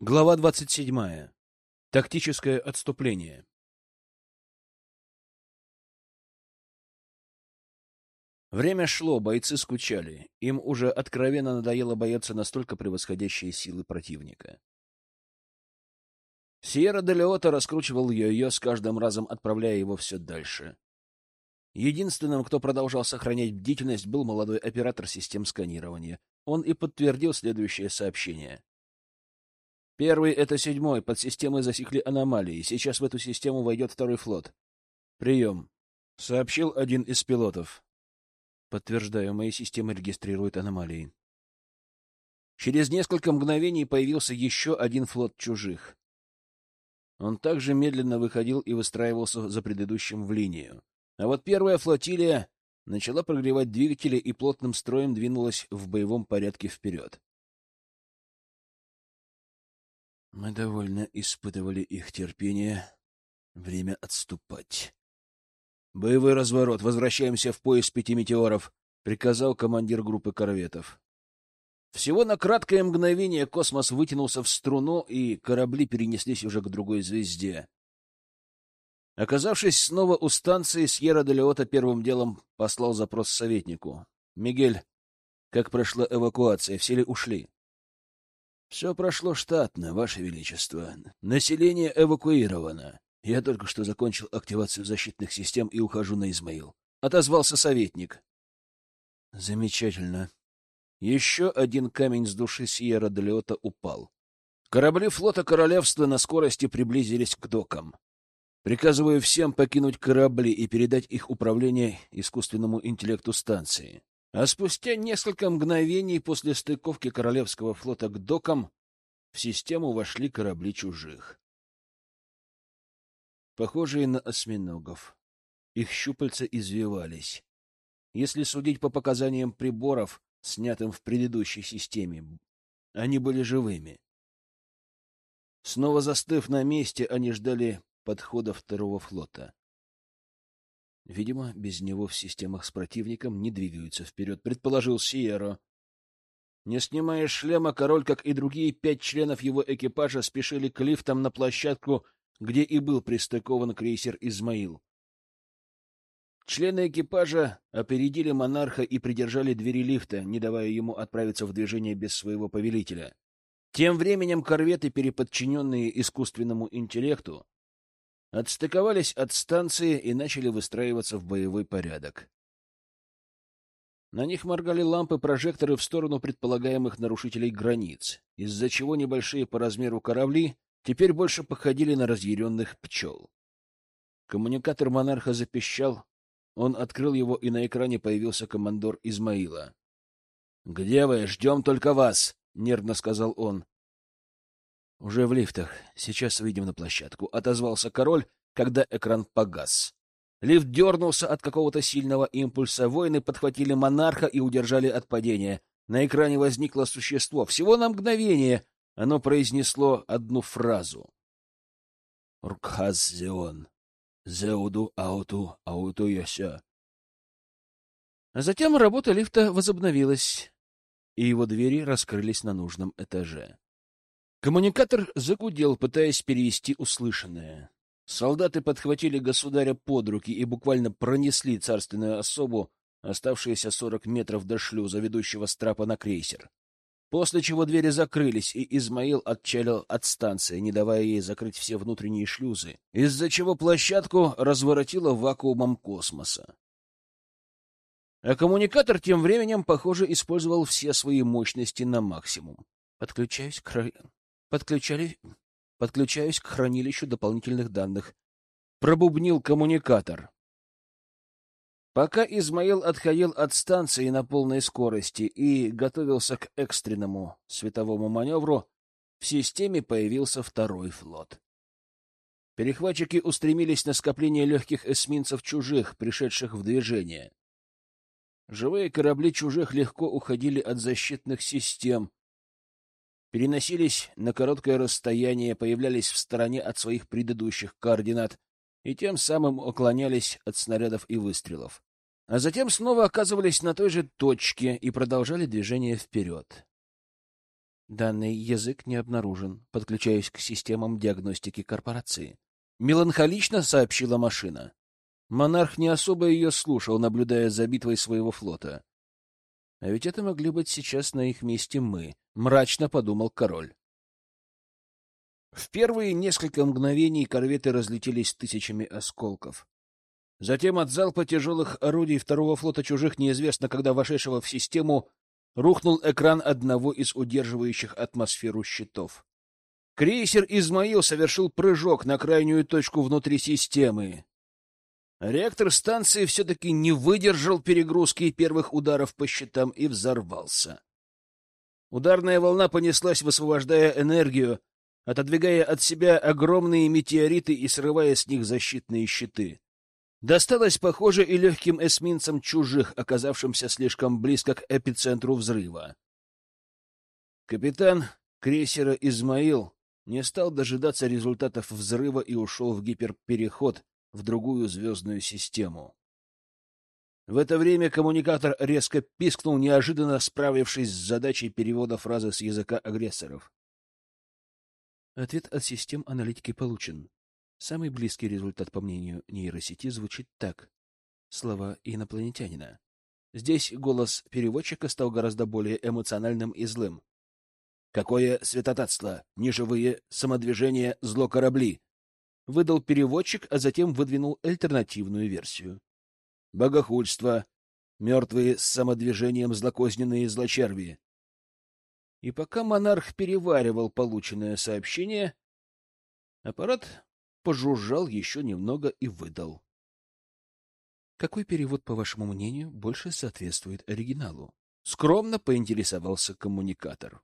Глава 27. Тактическое отступление. Время шло, бойцы скучали. Им уже откровенно надоело бояться настолько превосходящие силы противника. Сьерра де Леота раскручивал ее с каждым разом отправляя его все дальше. Единственным, кто продолжал сохранять бдительность, был молодой оператор систем сканирования. Он и подтвердил следующее сообщение. Первый — это седьмой. Под системой засекли аномалии. Сейчас в эту систему войдет второй флот. Прием. Сообщил один из пилотов. Подтверждаю, мои системы регистрируют аномалии. Через несколько мгновений появился еще один флот чужих. Он также медленно выходил и выстраивался за предыдущим в линию. А вот первая флотилия начала прогревать двигатели и плотным строем двинулась в боевом порядке вперед. Мы довольно испытывали их терпение. Время отступать. «Боевой разворот. Возвращаемся в пояс пяти метеоров», — приказал командир группы корветов. Всего на краткое мгновение космос вытянулся в струну, и корабли перенеслись уже к другой звезде. Оказавшись снова у станции, Сьерра де первым делом послал запрос советнику. «Мигель, как прошла эвакуация? Все ли ушли?» Все прошло штатно, Ваше Величество. Население эвакуировано. Я только что закончил активацию защитных систем и ухожу на Измаил. Отозвался советник. Замечательно. Еще один камень с души Сьерра Делиота упал. Корабли флота королевства на скорости приблизились к докам. Приказываю всем покинуть корабли и передать их управление искусственному интеллекту станции. А спустя несколько мгновений после стыковки Королевского флота к докам в систему вошли корабли чужих. Похожие на осьминогов. Их щупальца извивались. Если судить по показаниям приборов, снятым в предыдущей системе, они были живыми. Снова застыв на месте, они ждали подхода второго флота. Видимо, без него в системах с противником не двигаются вперед, предположил Сиеро. Не снимая шлема, король, как и другие пять членов его экипажа, спешили к лифтам на площадку, где и был пристыкован крейсер «Измаил». Члены экипажа опередили монарха и придержали двери лифта, не давая ему отправиться в движение без своего повелителя. Тем временем корветы, переподчиненные искусственному интеллекту, отстыковались от станции и начали выстраиваться в боевой порядок. На них моргали лампы-прожекторы в сторону предполагаемых нарушителей границ, из-за чего небольшие по размеру корабли теперь больше походили на разъяренных пчел. Коммуникатор монарха запищал, он открыл его, и на экране появился командор Измаила. — Где вы? Ждем только вас! — нервно сказал он. «Уже в лифтах. Сейчас выйдем на площадку», — отозвался король, когда экран погас. Лифт дернулся от какого-то сильного импульса. Воины подхватили монарха и удержали от падения. На экране возникло существо. Всего на мгновение оно произнесло одну фразу. «Ркхаз Зеон. Зеуду ауту ауту яся». Затем работа лифта возобновилась, и его двери раскрылись на нужном этаже. Коммуникатор загудел, пытаясь перевести услышанное. Солдаты подхватили государя под руки и буквально пронесли царственную особу, оставшиеся сорок метров до шлюза, ведущего с трапа на крейсер. После чего двери закрылись, и Измаил отчалил от станции, не давая ей закрыть все внутренние шлюзы, из-за чего площадку разворотило вакуумом космоса. А коммуникатор тем временем, похоже, использовал все свои мощности на максимум. Подключаюсь к Подключали... Подключаюсь к хранилищу дополнительных данных. Пробубнил коммуникатор. Пока Измаил отходил от станции на полной скорости и готовился к экстренному световому маневру, в системе появился второй флот. Перехватчики устремились на скопление легких эсминцев чужих, пришедших в движение. Живые корабли чужих легко уходили от защитных систем, переносились на короткое расстояние, появлялись в стороне от своих предыдущих координат и тем самым уклонялись от снарядов и выстрелов. А затем снова оказывались на той же точке и продолжали движение вперед. Данный язык не обнаружен. Подключаюсь к системам диагностики корпорации. Меланхолично сообщила машина. Монарх не особо ее слушал, наблюдая за битвой своего флота. А ведь это могли быть сейчас на их месте мы, мрачно подумал король. В первые несколько мгновений корветы разлетелись тысячами осколков. Затем от залпа тяжелых орудий второго флота чужих, неизвестно когда вошедшего в систему, рухнул экран одного из удерживающих атмосферу щитов. Крейсер «Измаил» совершил прыжок на крайнюю точку внутри системы. Реактор станции все-таки не выдержал перегрузки первых ударов по щитам и взорвался. Ударная волна понеслась, высвобождая энергию, отодвигая от себя огромные метеориты и срывая с них защитные щиты. Досталось, похоже, и легким эсминцам чужих, оказавшимся слишком близко к эпицентру взрыва. Капитан крейсера «Измаил» не стал дожидаться результатов взрыва и ушел в гиперпереход в другую звездную систему. В это время коммуникатор резко пискнул, неожиданно справившись с задачей перевода фразы с языка агрессоров. Ответ от систем аналитики получен. Самый близкий результат, по мнению нейросети, звучит так. Слова инопланетянина. Здесь голос переводчика стал гораздо более эмоциональным и злым. «Какое святотатство! Неживые самодвижения, зло корабли!» Выдал переводчик, а затем выдвинул альтернативную версию. «Богохульство! Мертвые с самодвижением злокозненные злочерви!» И пока монарх переваривал полученное сообщение, аппарат пожужжал еще немного и выдал. Какой перевод, по вашему мнению, больше соответствует оригиналу? Скромно поинтересовался коммуникатор.